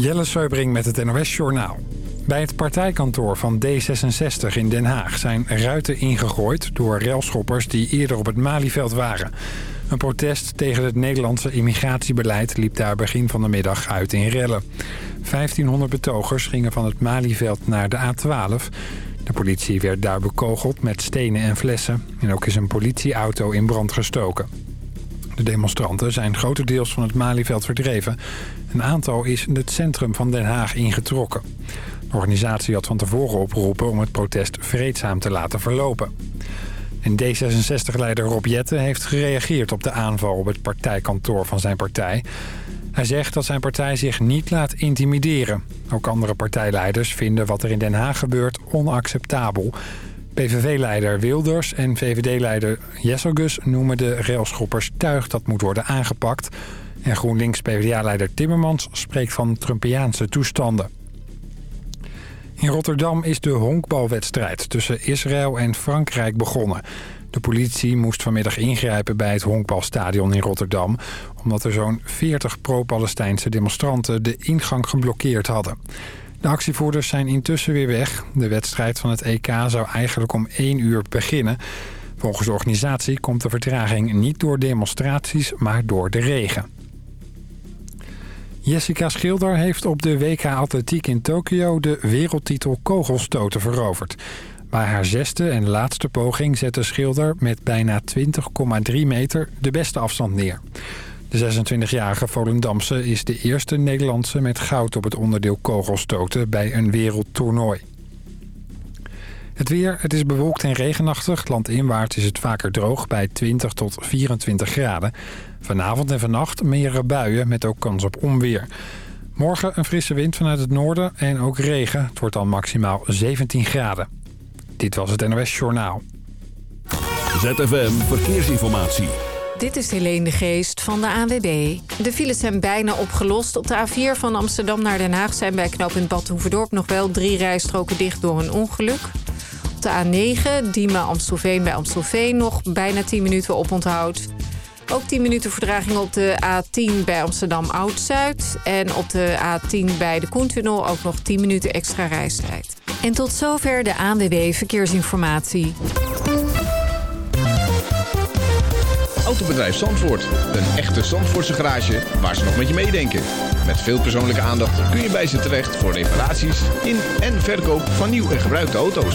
Jelle Seubring met het NOS Journaal. Bij het partijkantoor van D66 in Den Haag zijn ruiten ingegooid... door railschoppers die eerder op het Malieveld waren. Een protest tegen het Nederlandse immigratiebeleid liep daar begin van de middag uit in rellen. 1500 betogers gingen van het Malieveld naar de A12. De politie werd daar bekogeld met stenen en flessen. En ook is een politieauto in brand gestoken. De demonstranten zijn grotendeels van het Malieveld verdreven. Een aantal is het centrum van Den Haag ingetrokken. De organisatie had van tevoren opgeroepen om het protest vreedzaam te laten verlopen. En D66-leider Rob Jette heeft gereageerd op de aanval op het partijkantoor van zijn partij. Hij zegt dat zijn partij zich niet laat intimideren. Ook andere partijleiders vinden wat er in Den Haag gebeurt onacceptabel. PVV-leider Wilders en VVD-leider Jesselgus noemen de railschoppers tuig dat moet worden aangepakt. En GroenLinks-PVDA-leider Timmermans spreekt van Trumpiaanse toestanden. In Rotterdam is de honkbalwedstrijd tussen Israël en Frankrijk begonnen. De politie moest vanmiddag ingrijpen bij het honkbalstadion in Rotterdam... omdat er zo'n 40 pro-Palestijnse demonstranten de ingang geblokkeerd hadden. De actievoerders zijn intussen weer weg. De wedstrijd van het EK zou eigenlijk om 1 uur beginnen. Volgens de organisatie komt de vertraging niet door demonstraties, maar door de regen. Jessica Schilder heeft op de WK Atletiek in Tokio de wereldtitel kogelstoten veroverd. Bij haar zesde en laatste poging zette Schilder met bijna 20,3 meter de beste afstand neer. De 26-jarige Volendamse is de eerste Nederlandse met goud op het onderdeel kogelstoten bij een wereldtoernooi. Het weer, het is bewolkt en regenachtig. Landinwaarts is het vaker droog bij 20 tot 24 graden. Vanavond en vannacht meerdere buien met ook kans op onweer. Morgen een frisse wind vanuit het noorden en ook regen. Het wordt dan maximaal 17 graden. Dit was het NOS Journaal. ZFM Verkeersinformatie. Dit is Helene de Geest van de ANWB. De files zijn bijna opgelost. Op de A4 van Amsterdam naar Den Haag zijn bij knooppunt Bad Hoeverdorp... nog wel drie rijstroken dicht door een ongeluk. Op de A9, Diemen-Amstelveen bij Amstelveen... nog bijna 10 minuten oponthoud. Ook 10 minuten verdraging op de A10 bij Amsterdam Oud-Zuid. En op de A10 bij de Koentunnel ook nog 10 minuten extra reistijd. En tot zover de ANWB Verkeersinformatie. Autobedrijf Zandvoort. Een echte Zandvoortse garage waar ze nog met je meedenken. Met veel persoonlijke aandacht kun je bij ze terecht voor reparaties in en verkoop van nieuw en gebruikte auto's.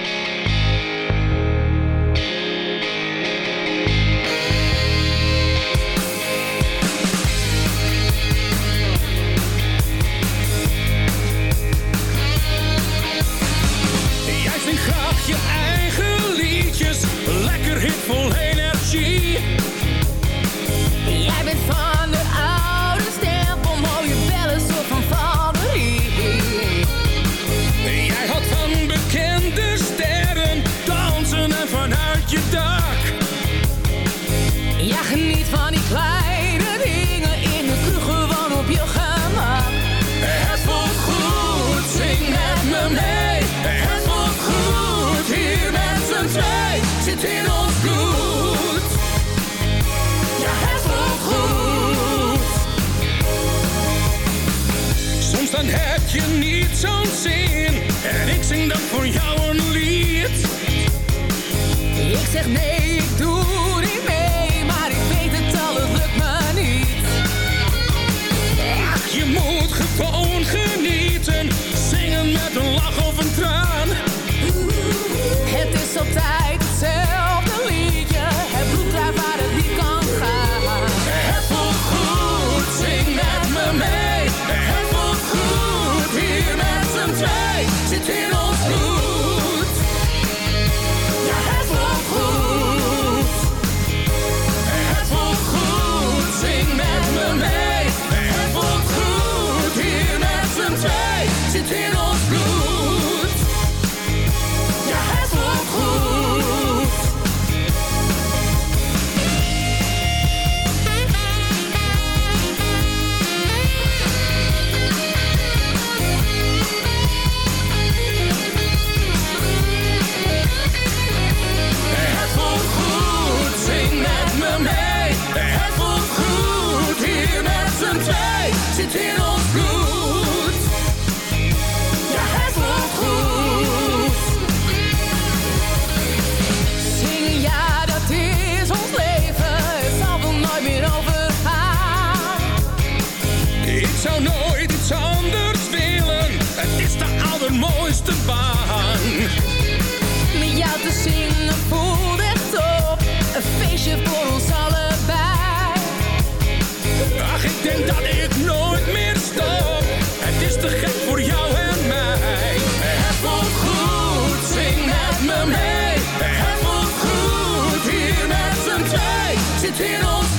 verhit full energy. Zeg nee, until in ons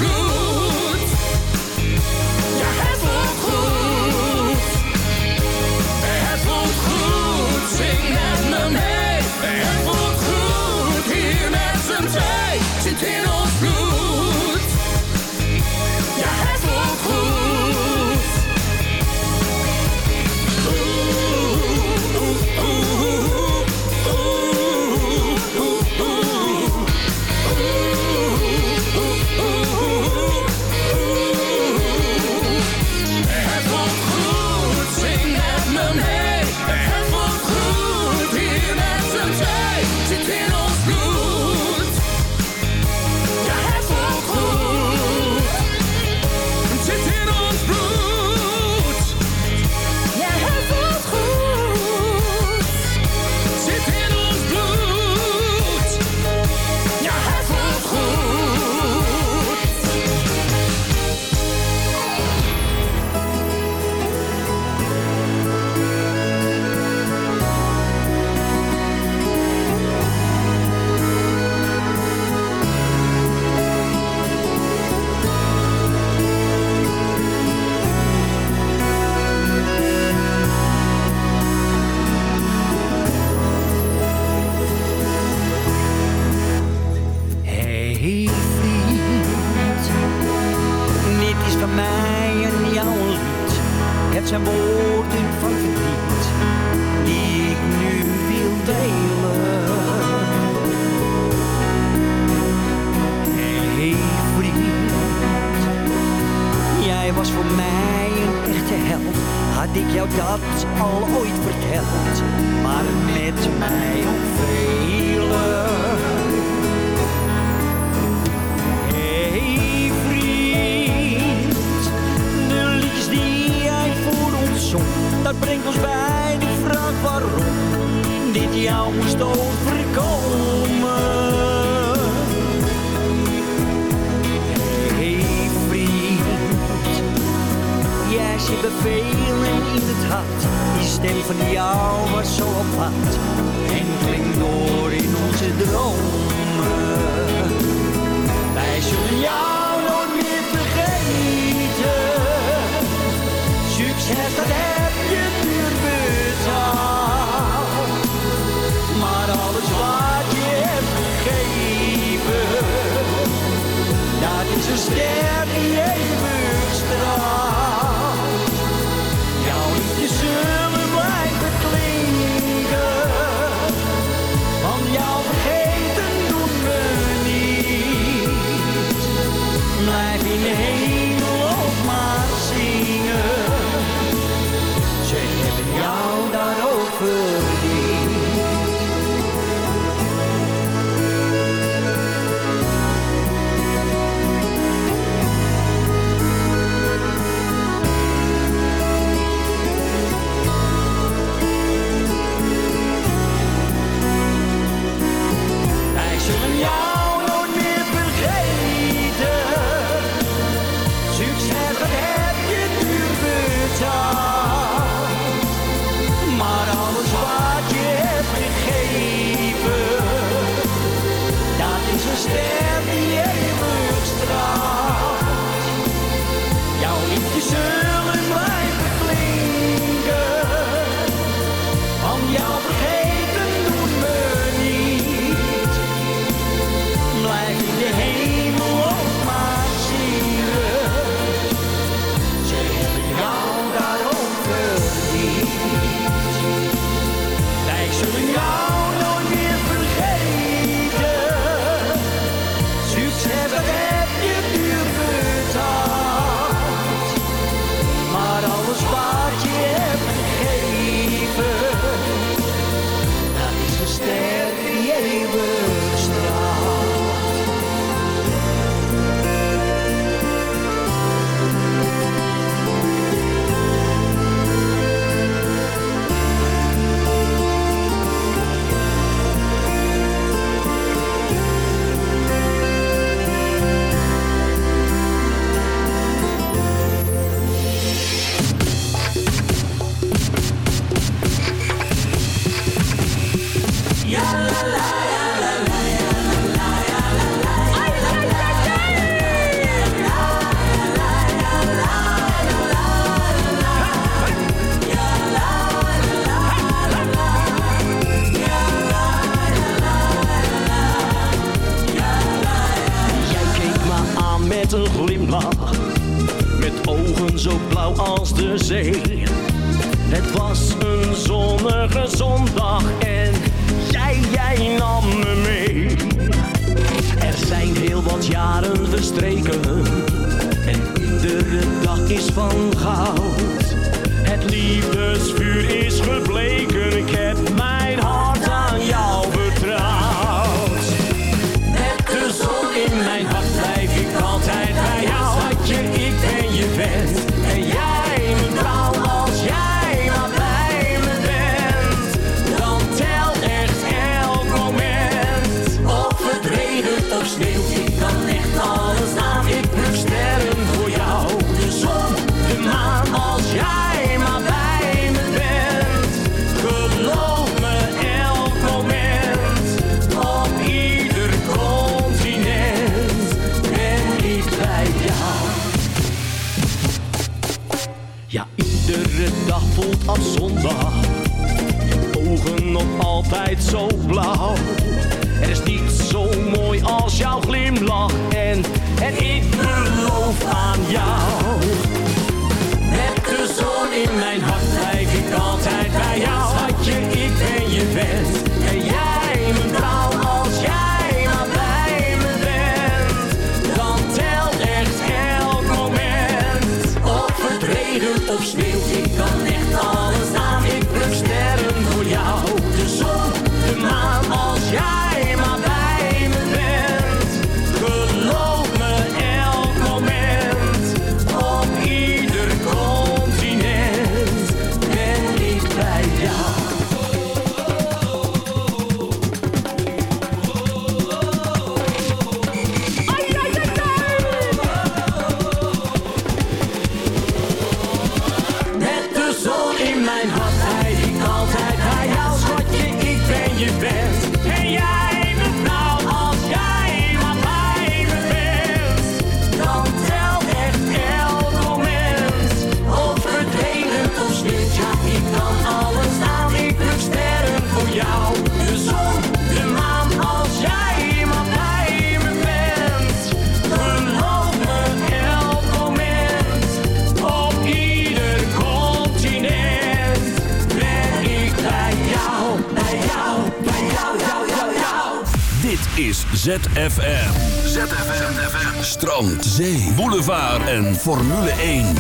Formule 1.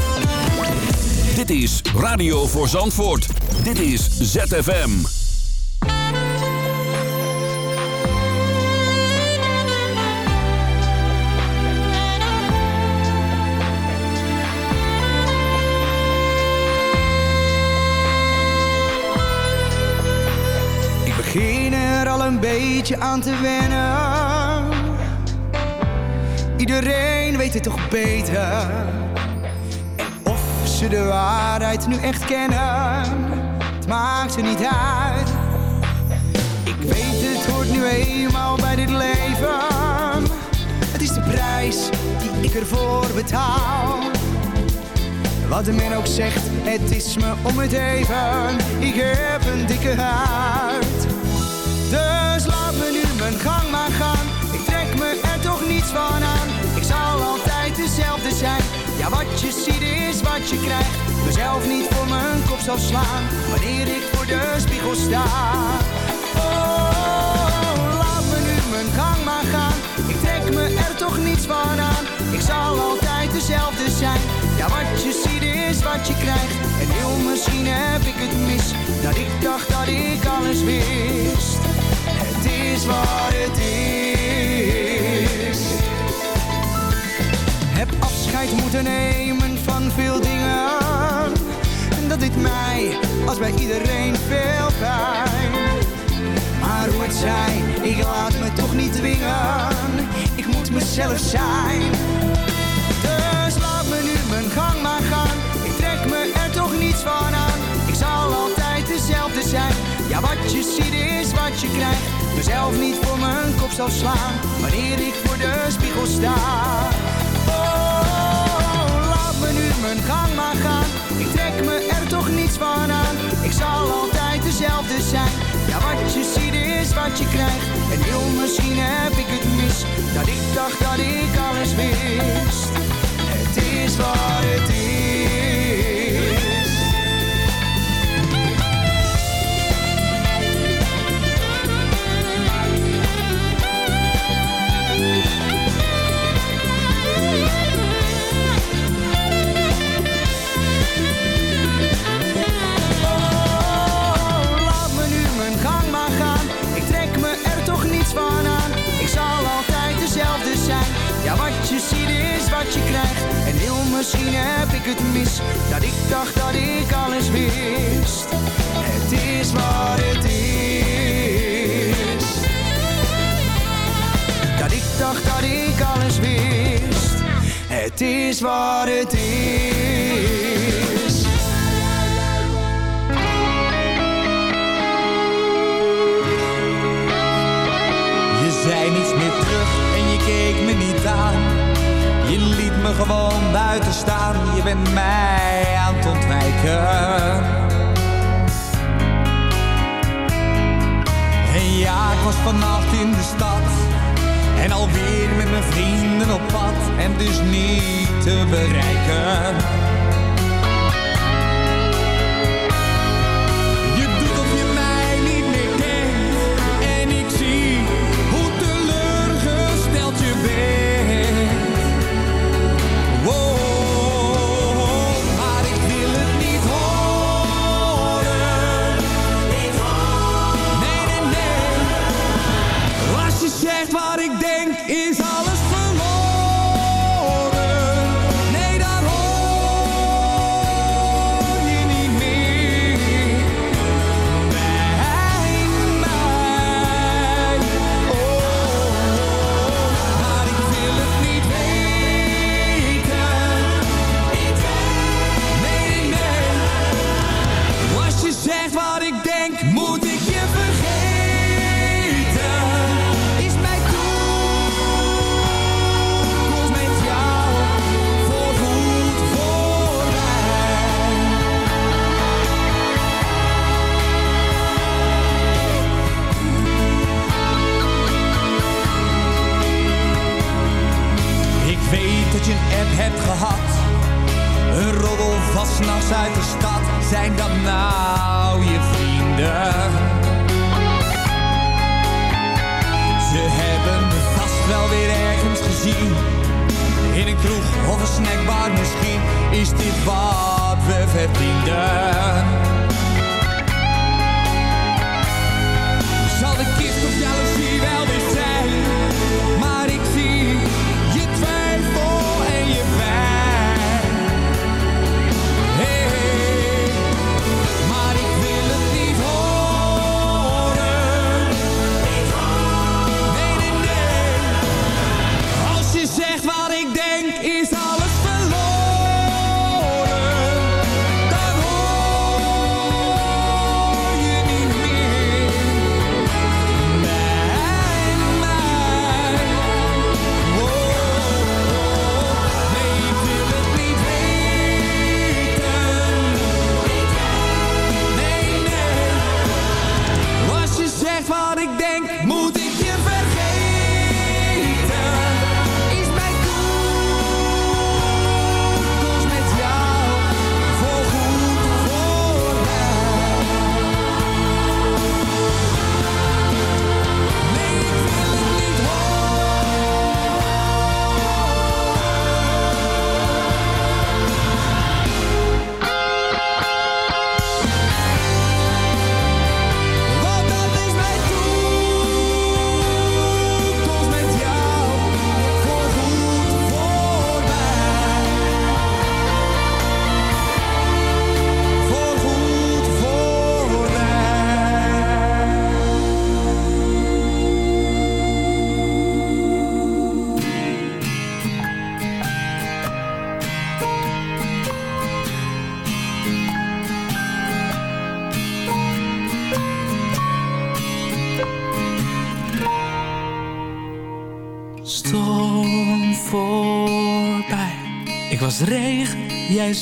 Dit is Radio voor Zandvoort. Dit is ZFM. Ik begin er al een beetje aan te wennen. Iedereen weet het toch beter. En of ze de waarheid nu echt kennen, het maakt ze niet uit. Ik weet het hoort nu eenmaal bij dit leven. Het is de prijs die ik ervoor betaal. Wat de men ook zegt, het is me om het even. Ik heb een dikke huid. Wat je krijgt. Mezelf niet voor mijn kop zal slaan. Wanneer ik voor de spiegel sta. Oh, laat me nu mijn gang maar gaan. Ik trek me er toch niets van aan. Ik zal altijd dezelfde zijn. Ja, wat je ziet is wat je krijgt. En heel misschien heb ik het mis. Dat ik dacht dat ik alles wist. Het is wat het is. Heb afscheid moeten nemen van veel dingen. En dat dit mij, als bij iedereen, veel pijn. Maar hoe het zij, ik laat me toch niet dwingen. Ik moet mezelf zijn. Dus laat me nu mijn gang maar gaan. Ik trek me er toch niets van aan. Ik zal altijd dezelfde zijn. Ja, wat je ziet is wat je krijgt. Mezelf niet voor mijn kop zal slaan. Wanneer ik voor de spiegel sta. Mijn gang maar gaan. Ik trek me er toch niets van aan. Ik zal altijd dezelfde zijn. Ja, wat je ziet is wat je krijgt. En heel misschien heb ik het mis. Dat ik dacht dat ik alles wist. Het is wat het is. Dus ziet is wat je krijgt. En heel misschien heb ik het mis Dat ik dacht dat ik alles wist. Het is wat het is. Dat ik dacht dat ik alles wist. Het is wat het is. Je zei niets meer terug en je keek me niet aan. Me gewoon buiten staan. Je bent mij aan het ontwijken. En ja, ik was vannacht in de stad. En alweer met mijn vrienden op pad. En dus niet te bereiken.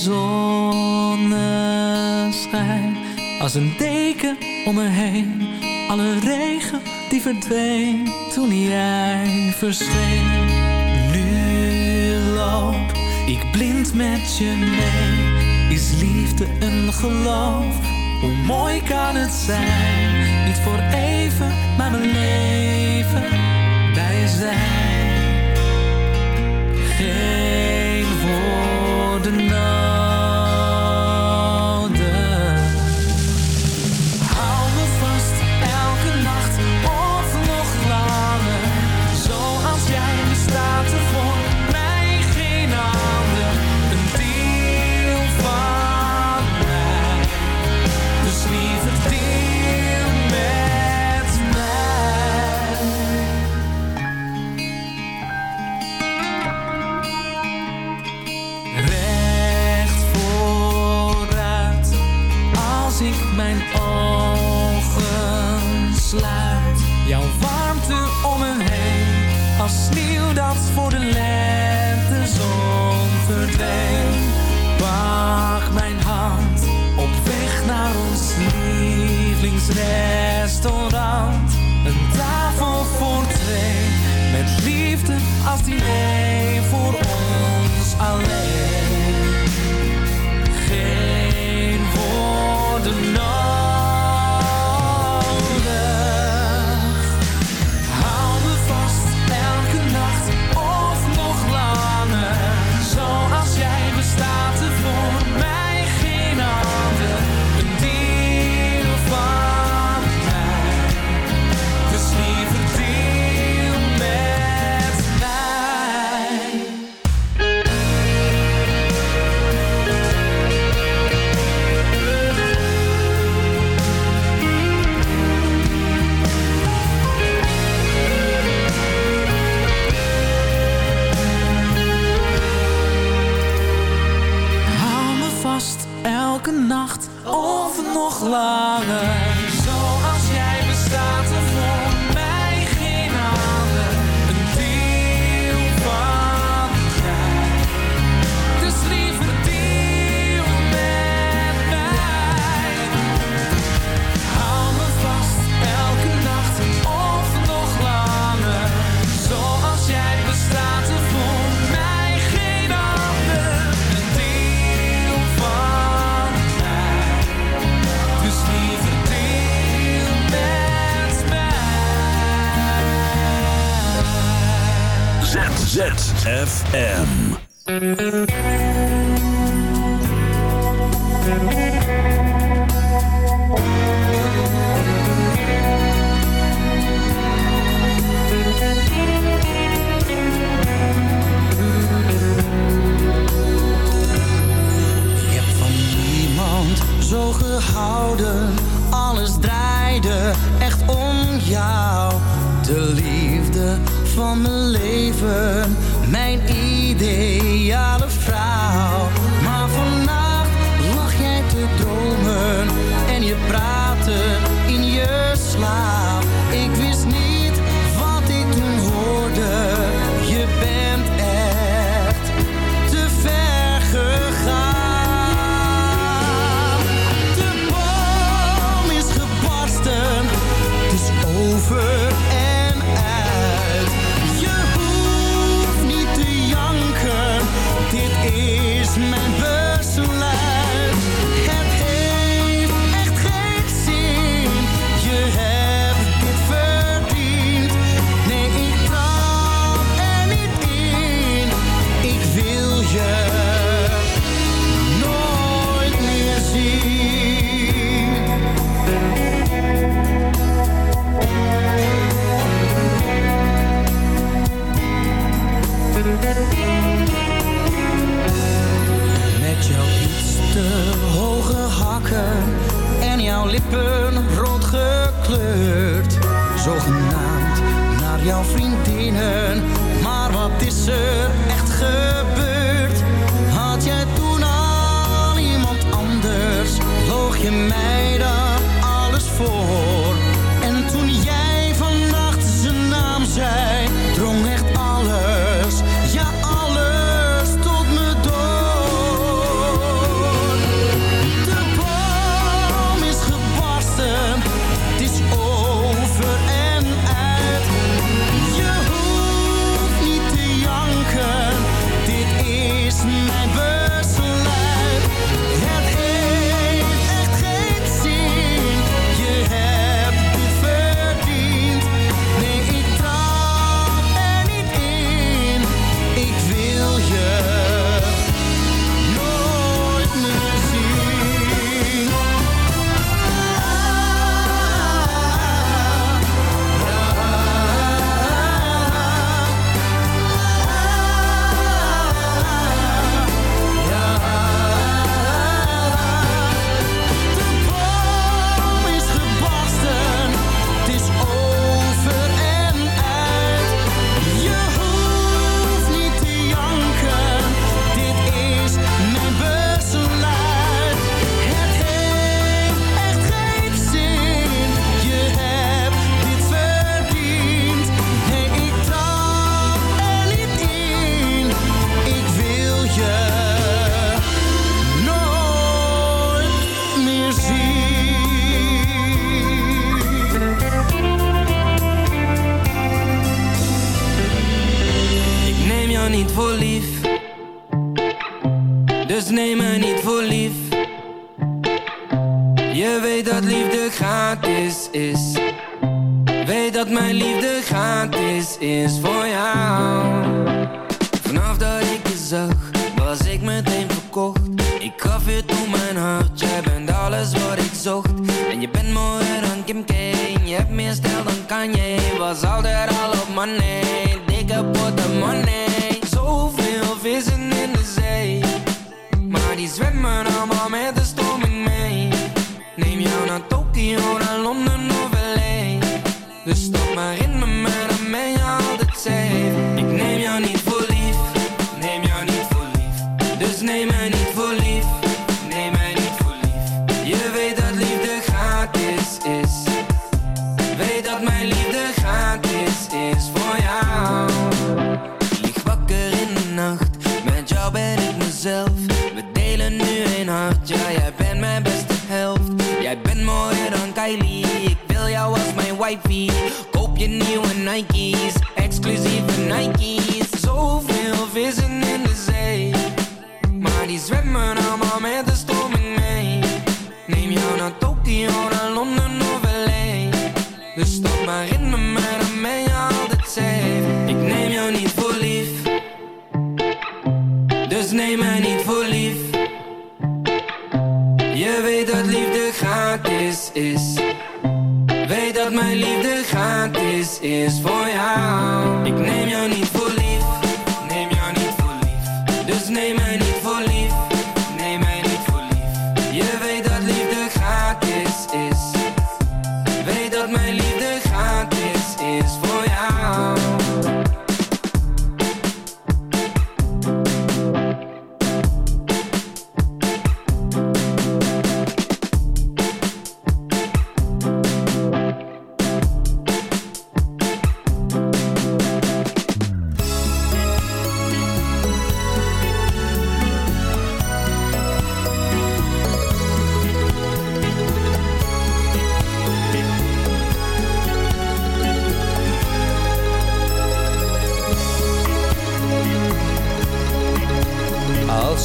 Zonneschijn. Als een deken om me heen. Alle regen die verdween toen jij verscheen. Nu loop ik blind met je mee. Is liefde een geloof? Hoe mooi kan het zijn? Niet voor even, maar mijn leven bij je zijn. Woorden nodig. sluit jouw warmte om me heen. Als sneeuw dat voor de lentezon verdween. Pak mijn hand op weg naar ons lievelingsrestaurant. Een tafel voor twee, met liefde als die diner. FM.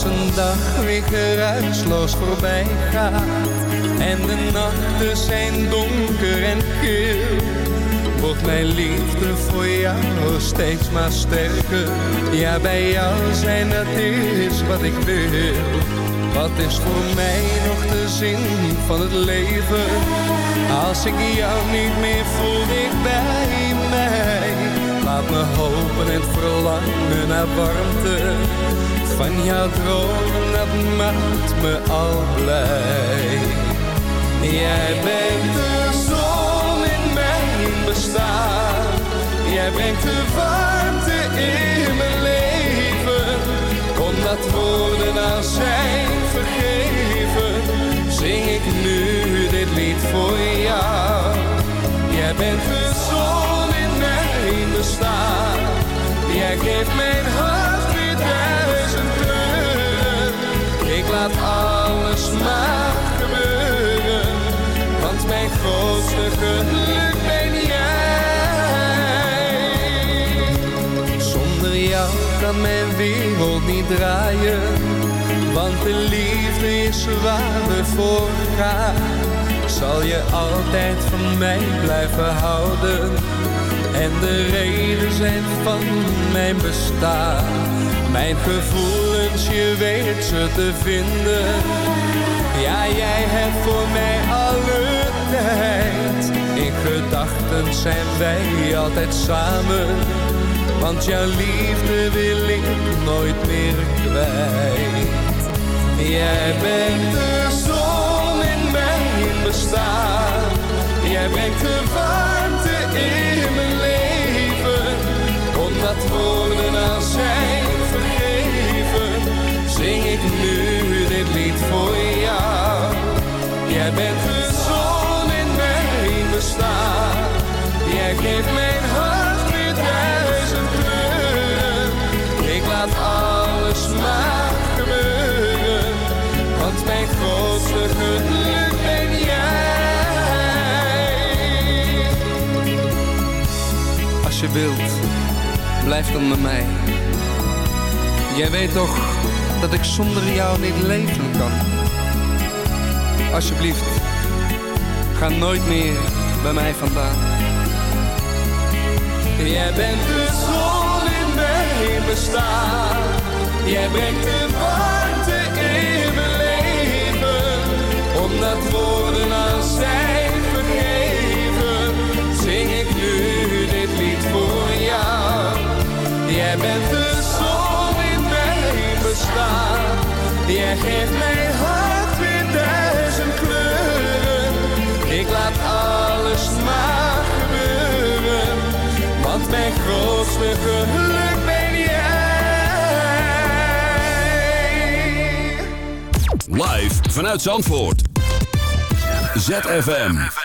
Een dag weer geruisloos voorbij gaat. En de nachten zijn donker en kil Wordt mijn liefde voor jou steeds maar sterker? Ja, bij jou zijn dat is wat ik wil. Wat is voor mij nog de zin van het leven? Als ik jou niet meer voel bij mij. Laat me hopen en verlangen naar warmte van jouw dromen, dat maakt me al blij. Jij bent de zon in mijn bestaan. Jij brengt de warmte in mijn leven. Omdat woorden nou zijn vergeven, zing ik nu dit lied voor jou. Jij bent de zon in mijn bestaan. Jij geeft mijn hart Laat alles maar gebeuren. Want mijn grootste geluk ben jij. Zonder jou kan mijn wereld niet draaien. Want de liefde is waar we voor gaan. Zal je altijd van mij blijven houden en de reden zijn van mijn bestaan. Mijn gevoelens, je weet ze te vinden. Ja, jij hebt voor mij alle tijd. In gedachten zijn wij altijd samen. Want jouw liefde wil ik nooit meer kwijt. Jij bent de zon in mijn bestaan. Jij brengt de warmte in voor jou. Jij bent de zon in mijn bestaan. Jij geeft mijn hart weer duizend kleuren. Ik laat alles maar gebeuren. Want mijn grootste geluk ben jij. Als je wilt, blijf dan bij mij. Jij weet toch dat ik zonder jou niet leven kan? Alsjeblieft, ga nooit meer bij mij vandaan. Jij bent de zon in mijn bestaan. Jij brengt de warmte in mijn leven. Omdat woorden als zijn vergeven, zing ik nu dit lied voor jou. Jij bent de zon bestaan. Jij geeft mijn hart weer duizend kleuren. Ik laat alles maar gebeuren. Want mijn grootste geluk ben jij. Live vanuit Zandvoort. ZFM.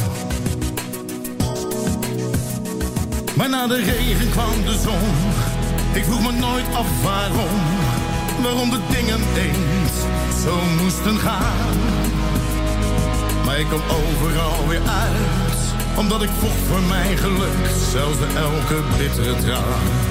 Maar na de regen kwam de zon. Ik vroeg me nooit af waarom. Waarom de dingen eens zo moesten gaan. Maar ik kwam overal weer uit. Omdat ik vocht voor mijn geluk. Zelfs de elke bittere traan.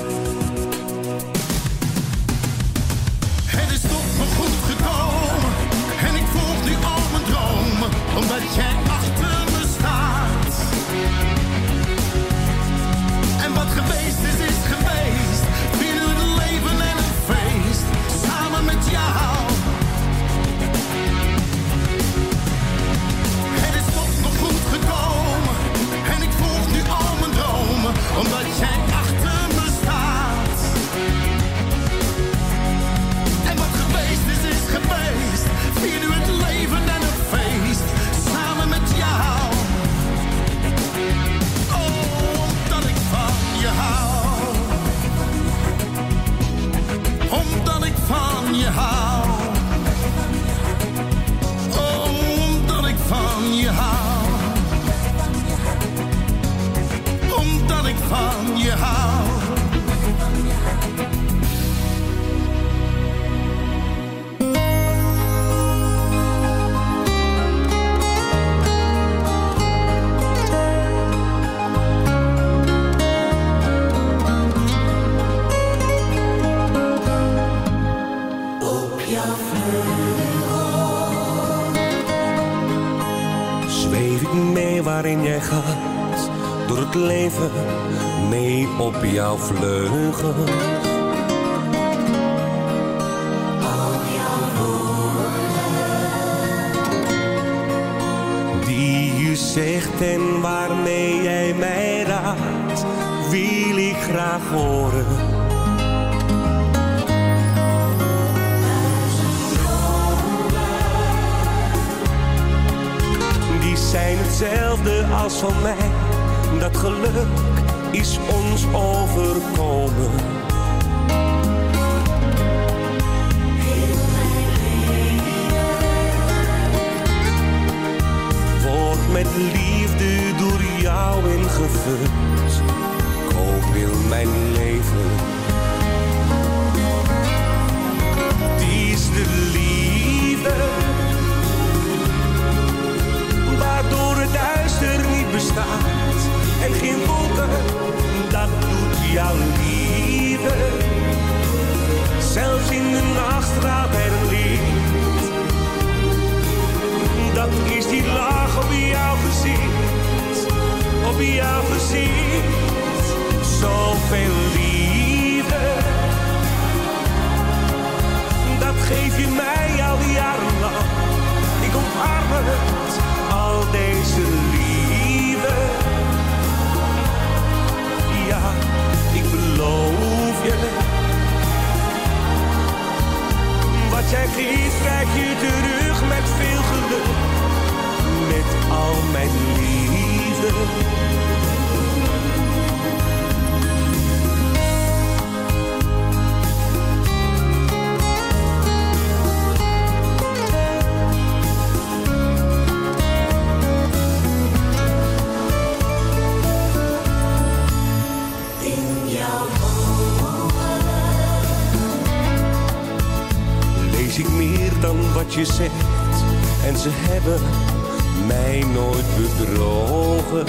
Dromen. Omdat van je hou. Waarin jij gaat, door het leven, mee op jouw vleugel. Die je zegt en waarmee jij mij raadt, wil ik graag horen. Die zijn hetzelfde als van mij Dat geluk is ons overkomen. Word met liefde door jou ingevuld. Koop heel mijn leven. Die is de liefde. Waardoor het duister niet bestaat. En geen wolken, dat doet jouw liefde. Zelfs in de nacht gaat er licht. Dat is die lach op jouw gezicht. Op jouw gezicht. Zoveel liefde. Dat geef je mij al die jaren lang. Ik omarm het, al deze liefde. Beloof je. Wat jij geeft, krijg je terug met veel geluk. Met al mijn liefde. Ik meer dan wat je zegt. En ze hebben mij nooit bedrogen.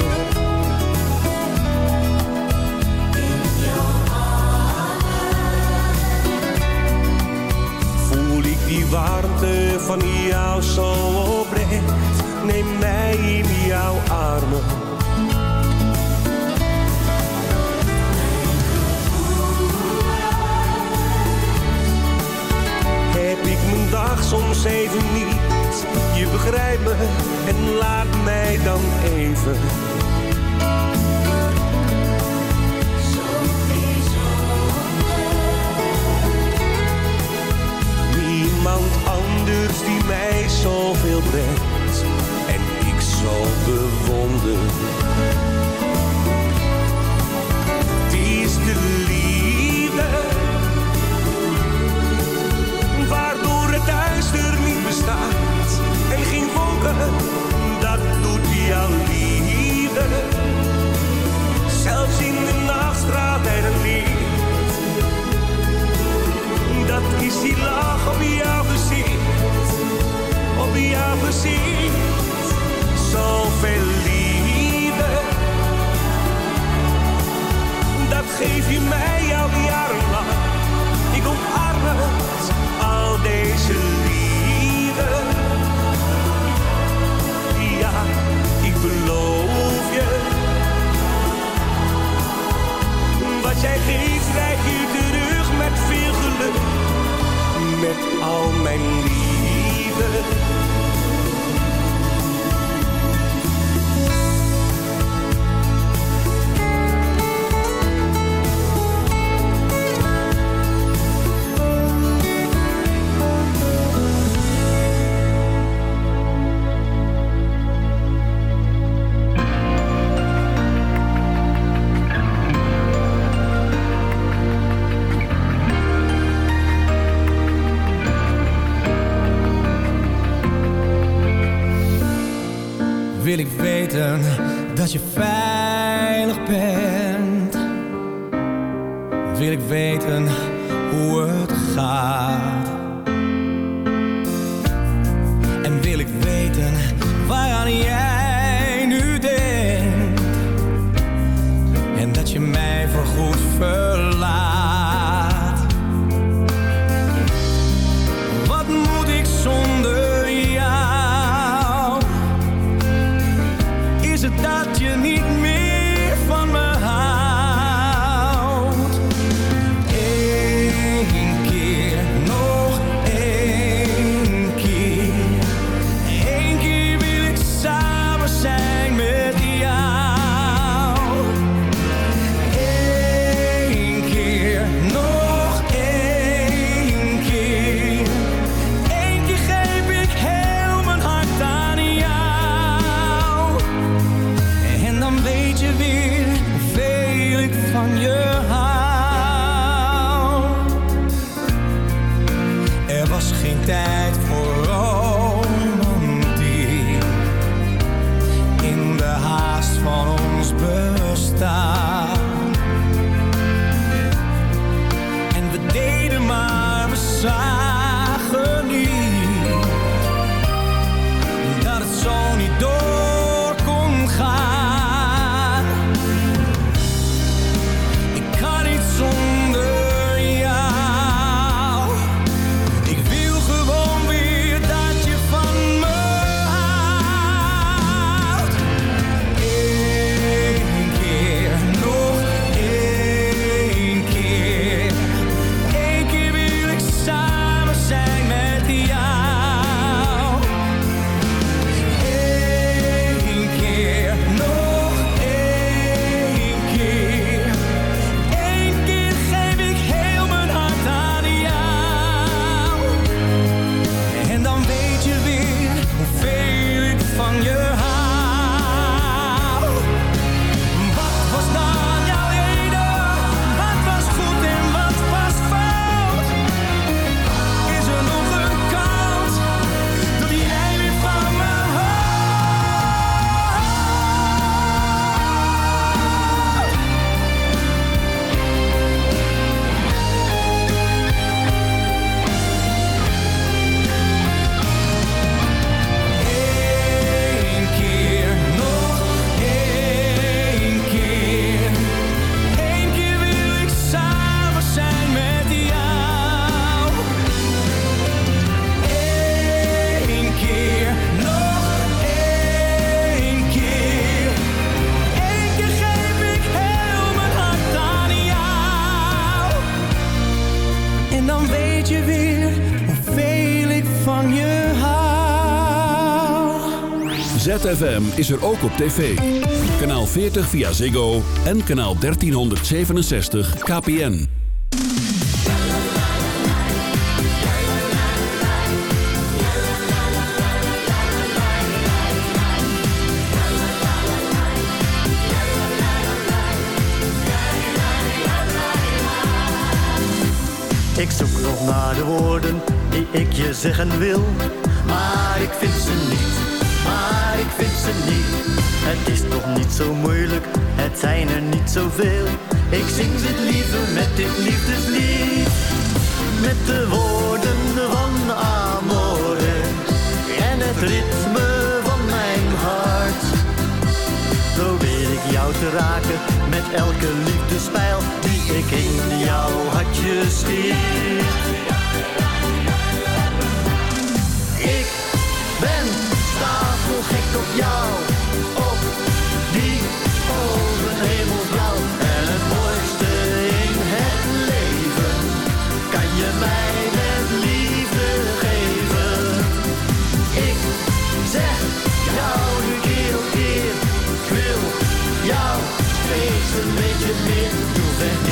Weten dat je veilig ZFM is er ook op tv. Kanaal 40 via Ziggo en kanaal 1367 KPN. Ik zoek nog naar de woorden die ik je zeggen wil. Maar ik vind ze niet, maar ik vind ze niet. Het is toch niet zo moeilijk, het zijn er niet zoveel. Ik zing ze liever met dit liefdeslied. Met de woorden van Amore en het ritme van mijn hart. Probeer ik jou te raken met elke liefdespijl die ik in jouw hartje schiet. Stapelgek op jou, op die ogen hemelsblauw. En het mooiste in het leven kan je mij met liefde geven. Ik zeg jou nu keer op keer, ik wil jou steeds een beetje meer. Je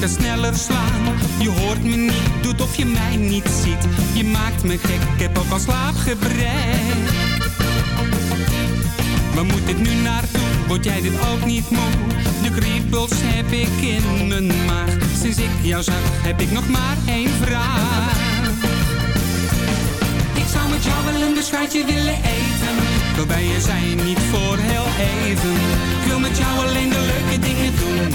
Gaat sneller slaan. Je hoort me niet, doet of je mij niet ziet. Je maakt me gek, ik heb ook al slaapgebrek. Waar moet dit nu naartoe? Word jij dit ook niet moe? De kriebels heb ik in mijn maag. Sinds ik jou zag, heb ik nog maar één vraag. Ik zou met jou wel een beschuitje willen eten. Waarbij je zijn niet voor heel even. Ik wil met jou alleen de leuke dingen doen.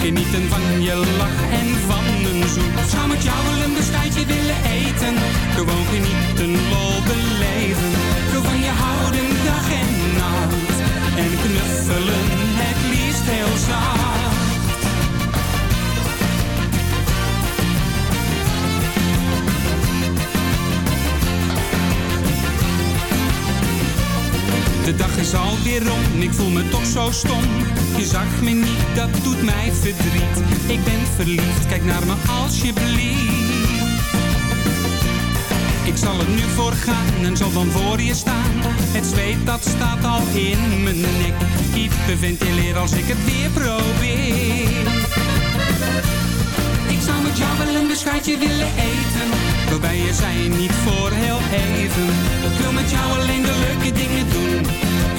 Genieten van je lach en van een zoen. Ik zou met jou wel een beschuitje willen eten. Gewoon genieten, lol beleven. Ik wil van je houden dag en nacht. En knuffelen het liefst heel zacht. De dag is alweer rond, ik voel me toch zo stom. Je zag me niet, dat doet mij verdriet. Ik ben verliefd, kijk naar me alsjeblieft. Ik zal er nu voor gaan en zal dan voor je staan. Het zweet dat staat al in mijn nek. Hyperventileer als ik het weer probeer. Ik zou met jou wel een beschuitje willen eten. Waarbij je zijn niet voor heel even. Ik wil met jou alleen de leuke dingen doen.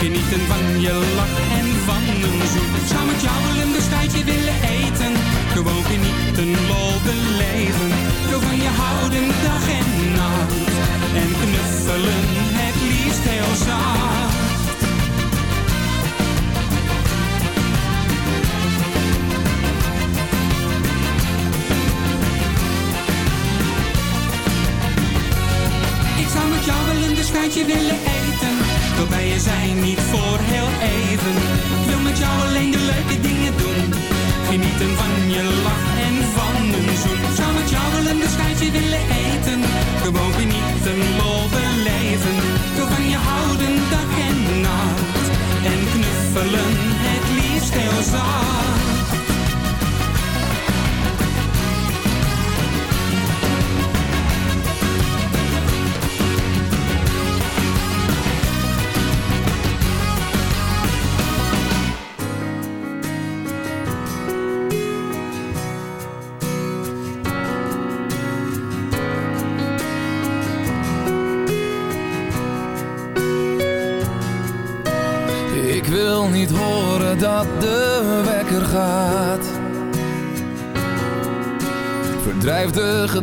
Genieten van je lach en van een zoen. Zou met jou wel een beschuitje willen eten. Gewoon genieten, lol beleven. Wil van je houden dag en nacht. En knuffelen het liefst heel zacht. Beschuitje willen eten. Waarbij je zijn niet voor heel even. Ik wil met jou alleen de leuke dingen doen. Genieten van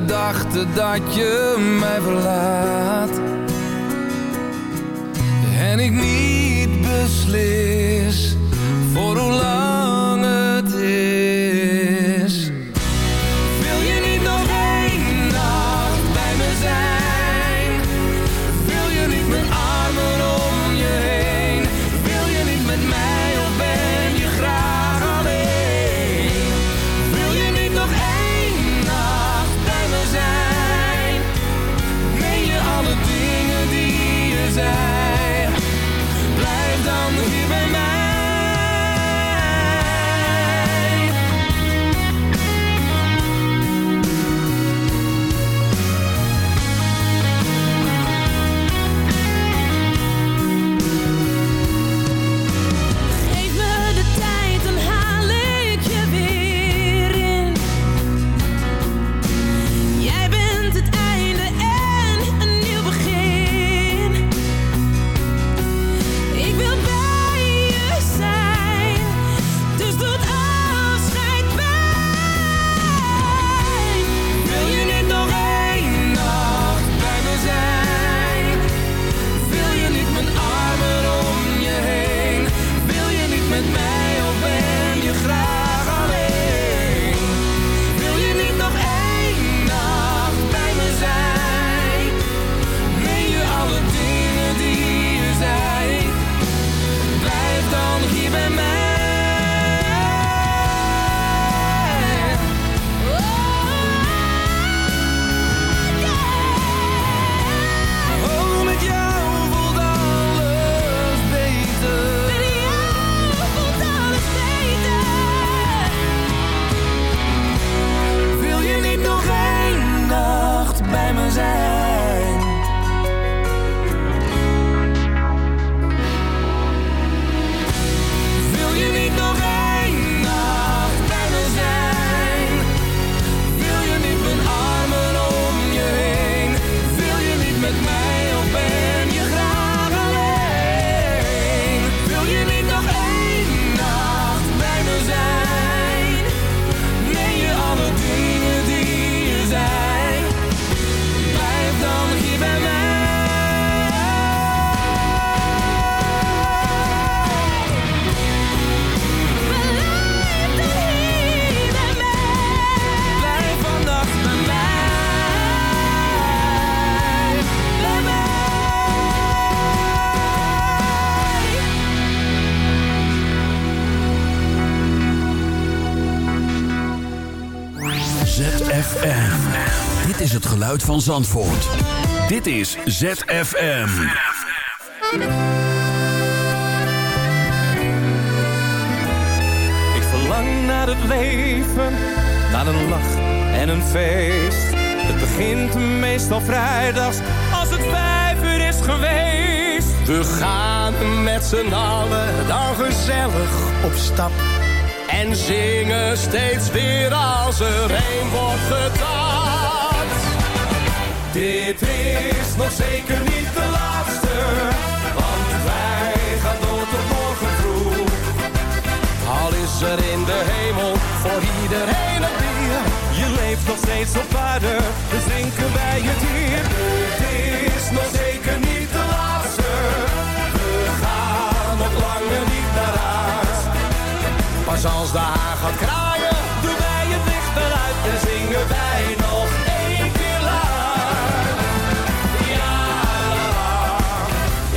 gedachte dat je mij verlaat. En ik niet beslis voor hoe lang Dit is het geluid van Zandvoort. Dit is ZFM. Ik verlang naar het leven, naar een lach en een feest. Het begint meestal vrijdags als het vijf uur is geweest. We gaan met z'n allen dan gezellig op stap. En zingen steeds weer als er een wordt getapt. Dit is nog zeker niet de laatste, want wij gaan door tot morgen vroeg. Al is er in de hemel voor iedereen een bier. Je leeft nog steeds op aarde, dus drinken wij het hier. Dit is nog zeker niet Pas als de haan gaat kraaien, doen wij het licht eruit en zingen wij nog één keer luid. Ja, la, la,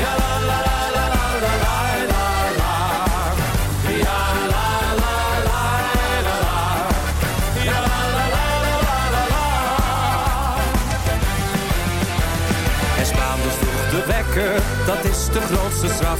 ja, la, la, la, la, la, la, la, la. Ja, la, la, la, la, la. Ja, la, la, la, la, la, la, En spaanders vroeg de wekker, dat is de grootste straf.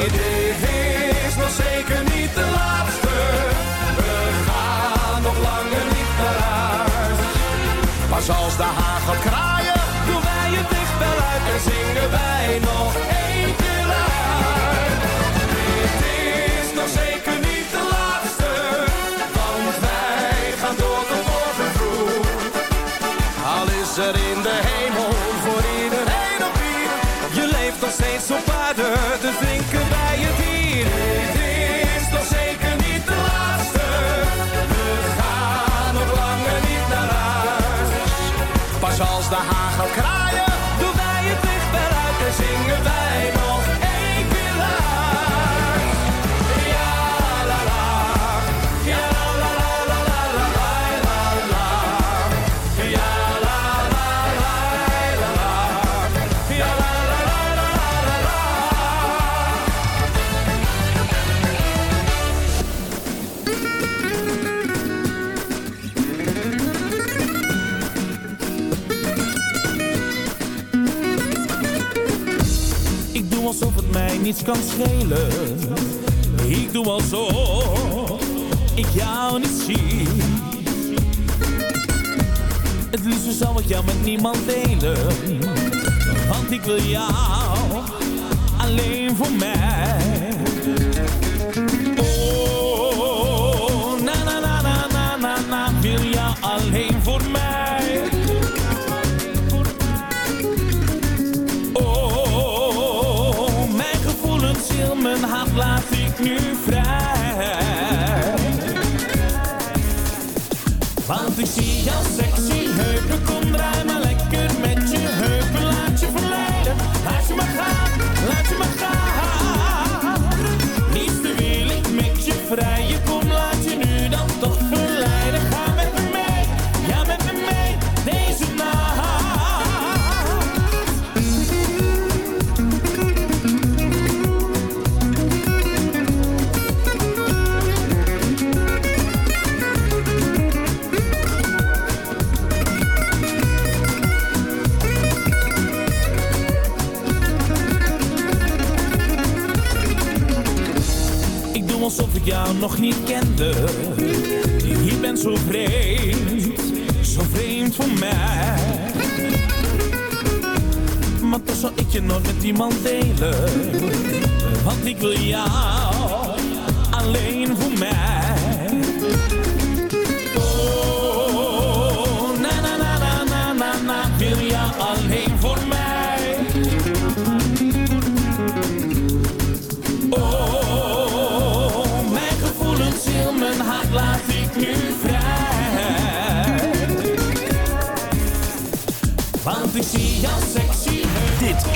Hier. Dit is nog zeker niet de laatste, we gaan nog langer niet naar huis. Pas als de gaat kraaien, doen wij het licht wel uit en zingen wij nog één keer luid. Dit is nog zeker niet de laatste, want wij gaan door tot morgen vroeg. Al is er in de hemel voor iedereen op bier. Je leeft nog steeds op aarde, to think about niets kan schelen. Ik doe alsof ik jou niet zie. Het liefste zou ik jou met niemand delen. Want ik wil jou alleen voor mij. Nog niet kende. Je bent zo vreemd, zo vreemd voor mij. Maar toch zal ik je nooit met iemand delen. Want ik wil jou alleen voor mij.